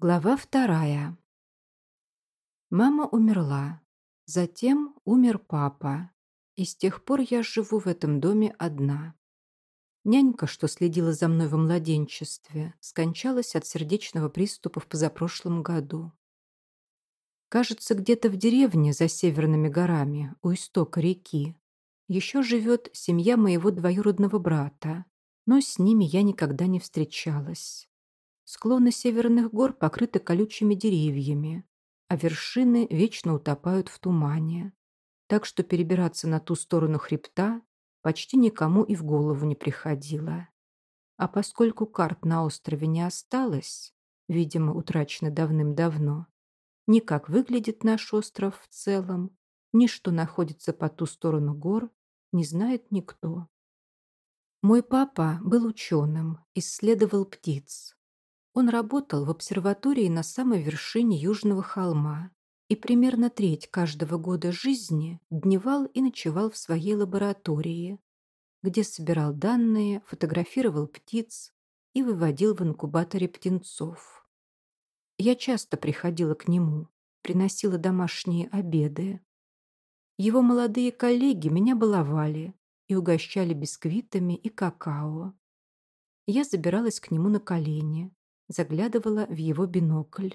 Глава вторая. Мама умерла. Затем умер папа. И с тех пор я живу в этом доме одна. Нянька, что следила за мной во младенчестве, скончалась от сердечного приступа в позапрошлом году. Кажется, где-то в деревне за северными горами, у истока реки, еще живет семья моего двоюродного брата, но с ними я никогда не встречалась. Склоны северных гор покрыты колючими деревьями, а вершины вечно утопают в тумане. Так что перебираться на ту сторону хребта почти никому и в голову не приходило. А поскольку карт на острове не осталось, видимо, утрачено давным-давно, ни как выглядит наш остров в целом, ни что находится по ту сторону гор, не знает никто. Мой папа был ученым, исследовал птиц. Он работал в обсерватории на самой вершине Южного холма и примерно треть каждого года жизни дневал и ночевал в своей лаборатории, где собирал данные, фотографировал птиц и выводил в инкубаторе птенцов. Я часто приходила к нему, приносила домашние обеды. Его молодые коллеги меня баловали и угощали бисквитами и какао. Я забиралась к нему на колени, заглядывала в его бинокль.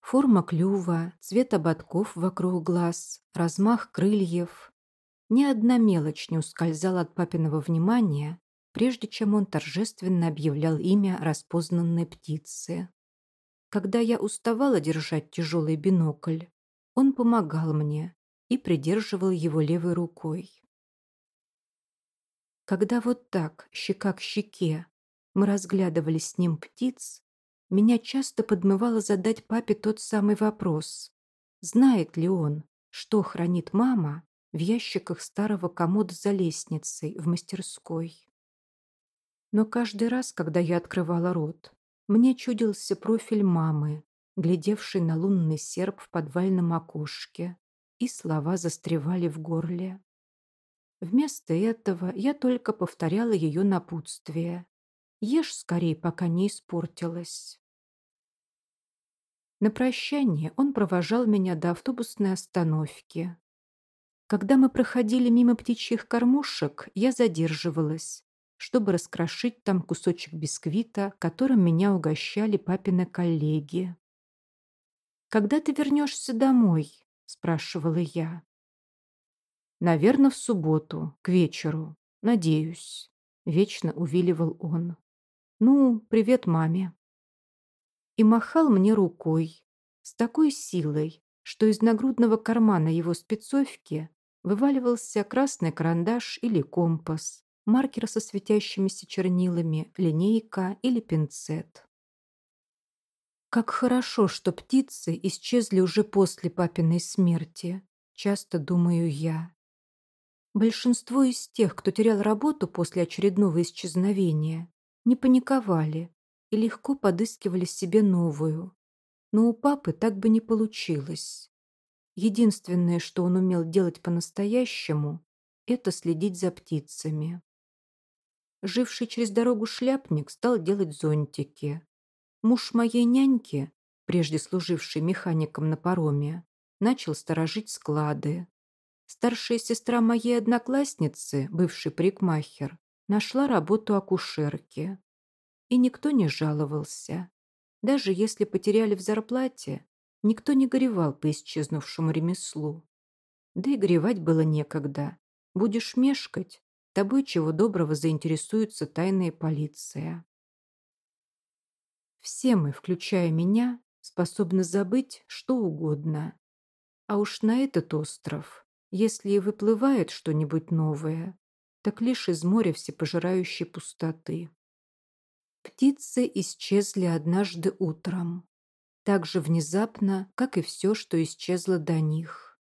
Форма клюва, цвет ободков вокруг глаз, размах крыльев. Ни одна мелочь не ускользала от папиного внимания, прежде чем он торжественно объявлял имя распознанной птицы. Когда я уставала держать тяжелый бинокль, он помогал мне и придерживал его левой рукой. Когда вот так, щека к щеке, мы разглядывали с ним птиц, меня часто подмывало задать папе тот самый вопрос. Знает ли он, что хранит мама в ящиках старого комода за лестницей в мастерской? Но каждый раз, когда я открывала рот, мне чудился профиль мамы, глядевший на лунный серп в подвальном окошке, и слова застревали в горле. Вместо этого я только повторяла ее напутствие. Ешь скорее, пока не испортилась. На прощание он провожал меня до автобусной остановки. Когда мы проходили мимо птичьих кормушек, я задерживалась, чтобы раскрошить там кусочек бисквита, которым меня угощали папины коллеги. «Когда ты вернешься домой?» – спрашивала я. «Наверное, в субботу, к вечеру. Надеюсь», – вечно увиливал он. «Ну, привет маме». И махал мне рукой с такой силой, что из нагрудного кармана его спецовки вываливался красный карандаш или компас, маркер со светящимися чернилами, линейка или пинцет. Как хорошо, что птицы исчезли уже после папиной смерти, часто думаю я. Большинство из тех, кто терял работу после очередного исчезновения, не паниковали и легко подыскивали себе новую. Но у папы так бы не получилось. Единственное, что он умел делать по-настоящему, это следить за птицами. Живший через дорогу шляпник стал делать зонтики. Муж моей няньки, прежде служивший механиком на пароме, начал сторожить склады. Старшая сестра моей одноклассницы, бывший парикмахер, Нашла работу акушерки. И никто не жаловался. Даже если потеряли в зарплате, никто не горевал по исчезнувшему ремеслу. Да и горевать было некогда. Будешь мешкать, тобой чего доброго заинтересуется тайная полиция. Все мы, включая меня, способны забыть что угодно. А уж на этот остров, если и выплывает что-нибудь новое, так лишь из моря всепожирающей пустоты. Птицы исчезли однажды утром, так же внезапно, как и все, что исчезло до них.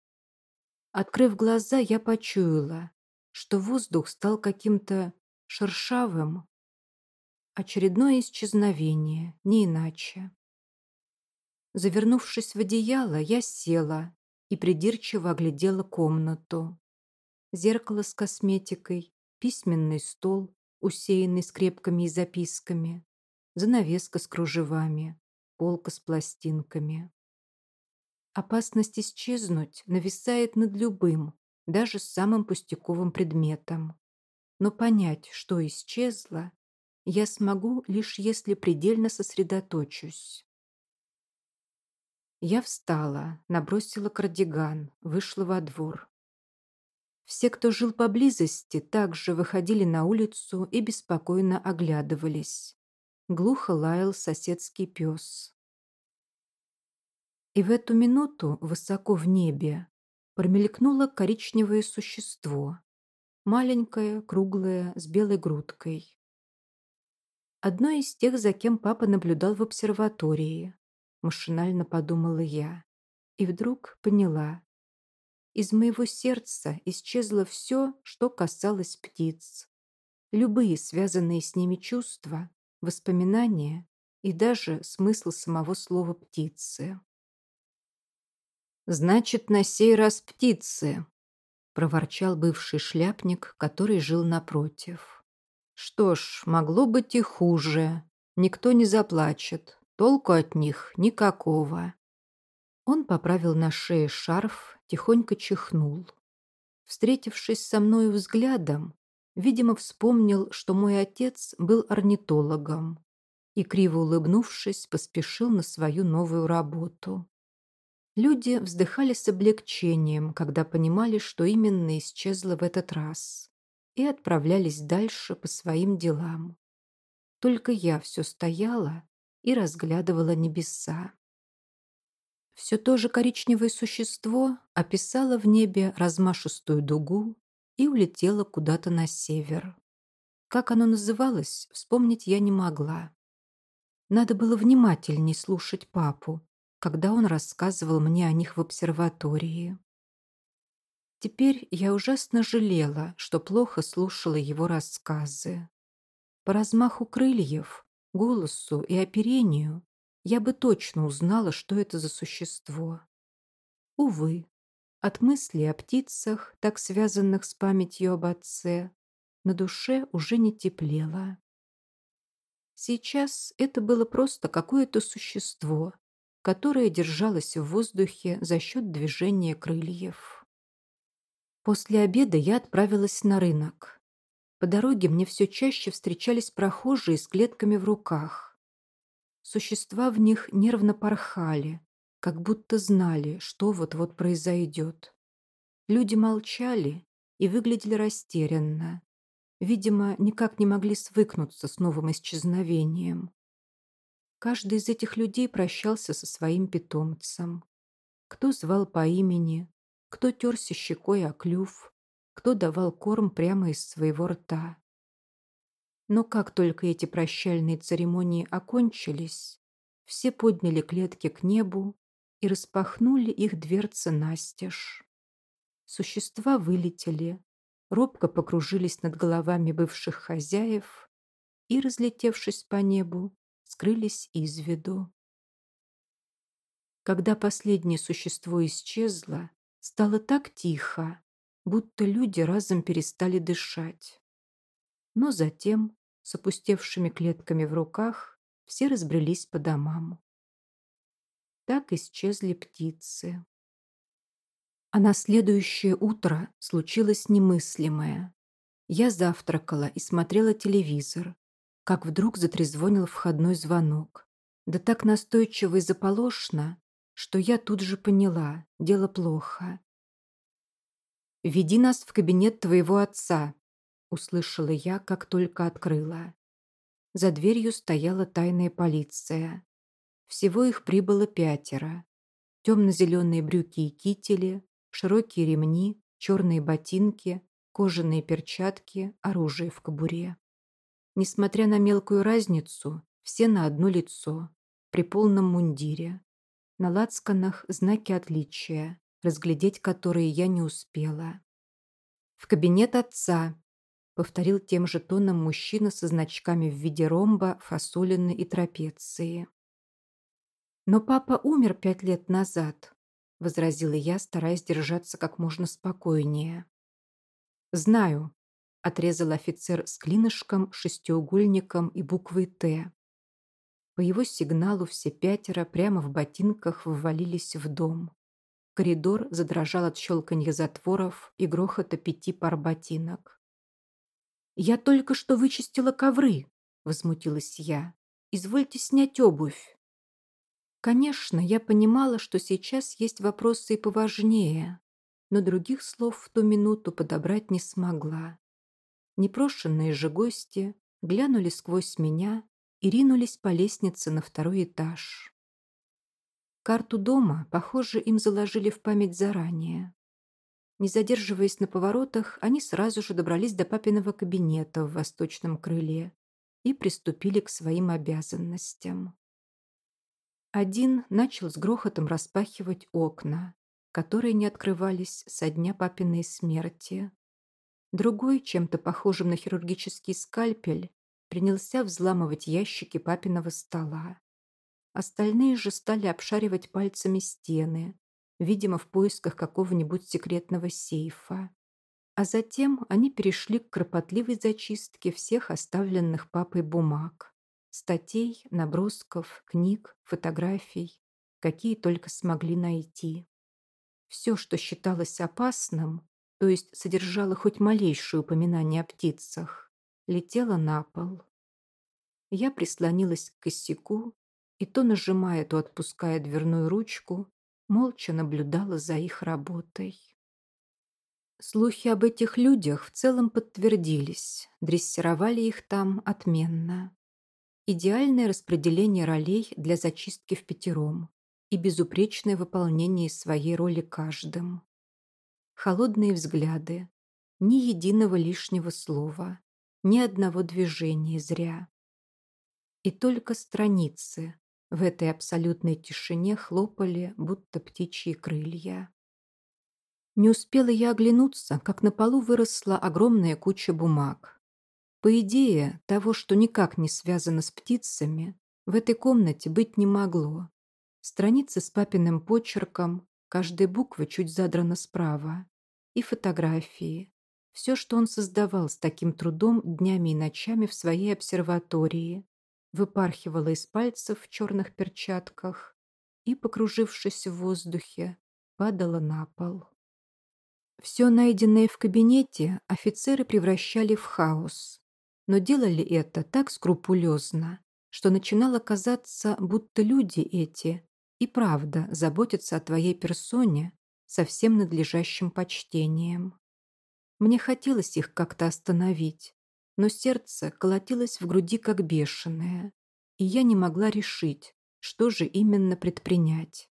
Открыв глаза, я почуяла, что воздух стал каким-то шершавым. Очередное исчезновение, не иначе. Завернувшись в одеяло, я села и придирчиво оглядела комнату зеркало с косметикой, письменный стол, усеянный скрепками и записками, занавеска с кружевами, полка с пластинками. Опасность исчезнуть нависает над любым, даже самым пустяковым предметом. Но понять, что исчезло, я смогу, лишь если предельно сосредоточусь. Я встала, набросила кардиган, вышла во двор. Все, кто жил поблизости, также выходили на улицу и беспокойно оглядывались. Глухо лаял соседский пес. И в эту минуту высоко в небе промелькнуло коричневое существо. Маленькое, круглое, с белой грудкой. Одно из тех, за кем папа наблюдал в обсерватории. Машинально подумала я. И вдруг поняла. Из моего сердца исчезло все, что касалось птиц. Любые связанные с ними чувства, воспоминания и даже смысл самого слова «птицы». «Значит, на сей раз птицы», — проворчал бывший шляпник, который жил напротив. «Что ж, могло быть и хуже. Никто не заплачет. Толку от них никакого». Он поправил на шее шарф, тихонько чихнул. Встретившись со мною взглядом, видимо, вспомнил, что мой отец был орнитологом и, криво улыбнувшись, поспешил на свою новую работу. Люди вздыхали с облегчением, когда понимали, что именно исчезло в этот раз, и отправлялись дальше по своим делам. Только я все стояла и разглядывала небеса. Все то же коричневое существо описало в небе размашистую дугу и улетело куда-то на север. Как оно называлось, вспомнить я не могла. Надо было внимательней слушать папу, когда он рассказывал мне о них в обсерватории. Теперь я ужасно жалела, что плохо слушала его рассказы. По размаху крыльев, голосу и оперению я бы точно узнала, что это за существо. Увы, от мысли о птицах, так связанных с памятью об отце, на душе уже не теплело. Сейчас это было просто какое-то существо, которая держалась в воздухе за счет движения крыльев. После обеда я отправилась на рынок. По дороге мне все чаще встречались прохожие с клетками в руках. Существа в них нервно порхали, как будто знали, что вот-вот произойдет. Люди молчали и выглядели растерянно. Видимо, никак не могли свыкнуться с новым исчезновением. Каждый из этих людей прощался со своим питомцем. Кто звал по имени, кто терся щекой о клюв, кто давал корм прямо из своего рта. Но как только эти прощальные церемонии окончились, все подняли клетки к небу и распахнули их дверцы настежь. Существа вылетели, робко покружились над головами бывших хозяев и, разлетевшись по небу, скрылись из виду. Когда последнее существо исчезло, стало так тихо, будто люди разом перестали дышать. Но затем, с опустевшими клетками в руках, все разбрелись по домам. Так исчезли птицы. А на следующее утро случилось немыслимое. Я завтракала и смотрела телевизор, как вдруг затрезвонил входной звонок. Да так настойчиво и заполошно, что я тут же поняла, дело плохо. «Веди нас в кабинет твоего отца», — услышала я, как только открыла. За дверью стояла тайная полиция. Всего их прибыло пятеро. Темно-зеленые брюки и кители, широкие ремни, черные ботинки, кожаные перчатки, оружие в кобуре. Несмотря на мелкую разницу, все на одно лицо, при полном мундире. На лацканах знаки отличия, разглядеть которые я не успела. «В кабинет отца», — повторил тем же тоном мужчина со значками в виде ромба, фасолины и трапеции. «Но папа умер пять лет назад», — возразила я, стараясь держаться как можно спокойнее. «Знаю», отрезал офицер с клинышком, шестиугольником и буквой «Т». По его сигналу все пятеро прямо в ботинках ввалились в дом. Коридор задрожал от щелканья затворов и грохота пяти пар ботинок. «Я только что вычистила ковры», — возмутилась я. «Извольте снять обувь». Конечно, я понимала, что сейчас есть вопросы и поважнее, но других слов в ту минуту подобрать не смогла. Непрошенные же гости глянули сквозь меня и ринулись по лестнице на второй этаж. Карту дома, похоже, им заложили в память заранее. Не задерживаясь на поворотах, они сразу же добрались до папиного кабинета в восточном крыле и приступили к своим обязанностям. Один начал с грохотом распахивать окна, которые не открывались со дня папиной смерти. Другой, чем-то похожим на хирургический скальпель, принялся взламывать ящики папиного стола. Остальные же стали обшаривать пальцами стены, видимо, в поисках какого-нибудь секретного сейфа. А затем они перешли к кропотливой зачистке всех оставленных папой бумаг, статей, набросков, книг, фотографий, какие только смогли найти. Все, что считалось опасным, то есть содержало хоть малейшее упоминание о птицах, летело на пол. Я прислонилась к косяку и то нажимая, то отпуская дверную ручку, молча наблюдала за их работой. Слухи об этих людях в целом подтвердились, дрессировали их там отменно. Идеальное распределение ролей для зачистки в пятером и безупречное выполнение своей роли каждым. Холодные взгляды, ни единого лишнего слова, ни одного движения зря. И только страницы, в этой абсолютной тишине хлопали, будто птичьи крылья. Не успела я оглянуться, как на полу выросла огромная куча бумаг. По идее, того, что никак не связано с птицами, в этой комнате быть не могло. Страницы с папиным почерком, каждая буква чуть задрана справа. И фотографии. Все, что он создавал с таким трудом днями и ночами в своей обсерватории, выпархивала из пальцев в черных перчатках и, покружившись в воздухе, падала на пол. Все найденное в кабинете офицеры превращали в хаос, но делали это так скрупулезно, что начинало казаться, будто люди эти и правда заботятся о твоей персоне со всем надлежащим почтением. Мне хотелось их как-то остановить, но сердце колотилось в груди как бешеное, и я не могла решить, что же именно предпринять.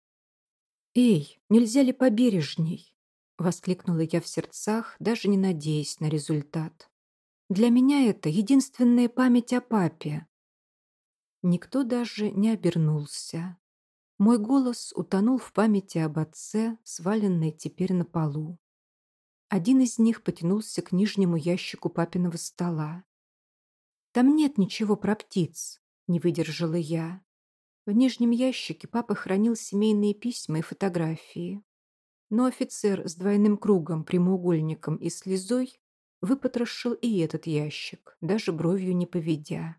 «Эй, нельзя ли побережней?» — воскликнула я в сердцах, даже не надеясь на результат. «Для меня это единственная память о папе». Никто даже не обернулся. Мой голос утонул в памяти об отце, сваленной теперь на полу. Один из них потянулся к нижнему ящику папиного стола. «Там нет ничего про птиц», — не выдержала я. В нижнем ящике папа хранил семейные письма и фотографии. Но офицер с двойным кругом, прямоугольником и слезой выпотрошил и этот ящик, даже бровью не поведя.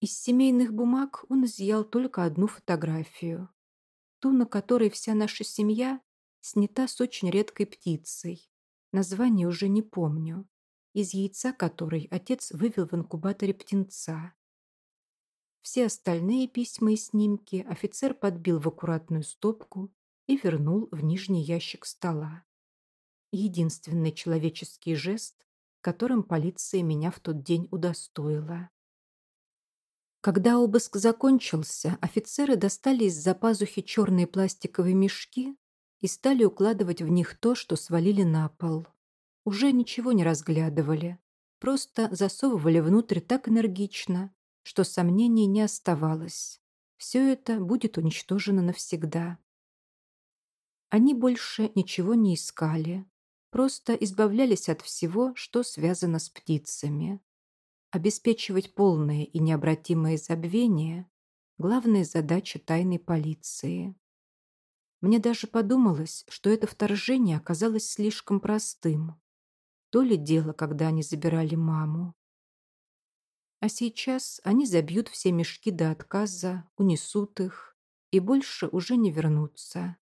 Из семейных бумаг он изъял только одну фотографию. Ту, на которой вся наша семья снята с очень редкой птицей. Название уже не помню. Из яйца которой отец вывел в инкубаторе птенца. Все остальные письма и снимки офицер подбил в аккуратную стопку и вернул в нижний ящик стола. Единственный человеческий жест, которым полиция меня в тот день удостоила. Когда обыск закончился, офицеры достали из-за пазухи черные пластиковые мешки и стали укладывать в них то, что свалили на пол. Уже ничего не разглядывали, просто засовывали внутрь так энергично, что сомнений не оставалось. Все это будет уничтожено навсегда. Они больше ничего не искали, просто избавлялись от всего, что связано с птицами. Обеспечивать полное и необратимое забвение – главная задача тайной полиции. Мне даже подумалось, что это вторжение оказалось слишком простым. То ли дело, когда они забирали маму. А сейчас они забьют все мешки до отказа, унесут их и больше уже не вернутся.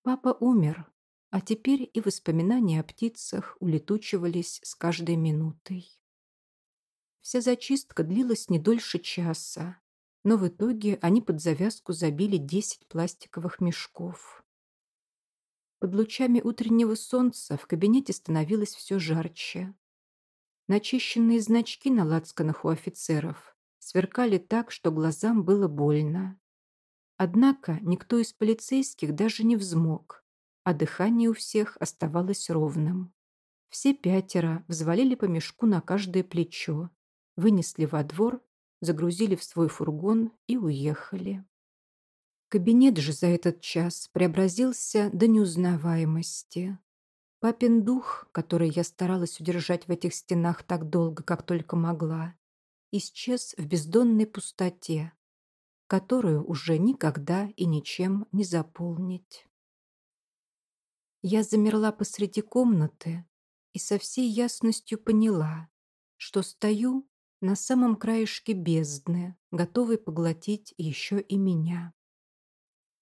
Папа умер, а теперь и воспоминания о птицах улетучивались с каждой минутой. Вся зачистка длилась не дольше часа, но в итоге они под завязку забили 10 пластиковых мешков. Под лучами утреннего солнца в кабинете становилось все жарче. Начищенные значки на лацканах у офицеров сверкали так, что глазам было больно. Однако никто из полицейских даже не взмок, а дыхание у всех оставалось ровным. Все пятеро взвалили по мешку на каждое плечо, вынесли во двор, загрузили в свой фургон и уехали. Кабинет же за этот час преобразился до неузнаваемости. Папин дух, который я старалась удержать в этих стенах так долго, как только могла, исчез в бездонной пустоте, которую уже никогда и ничем не заполнить. Я замерла посреди комнаты и со всей ясностью поняла, что стою на самом краешке бездны, готовой поглотить еще и меня.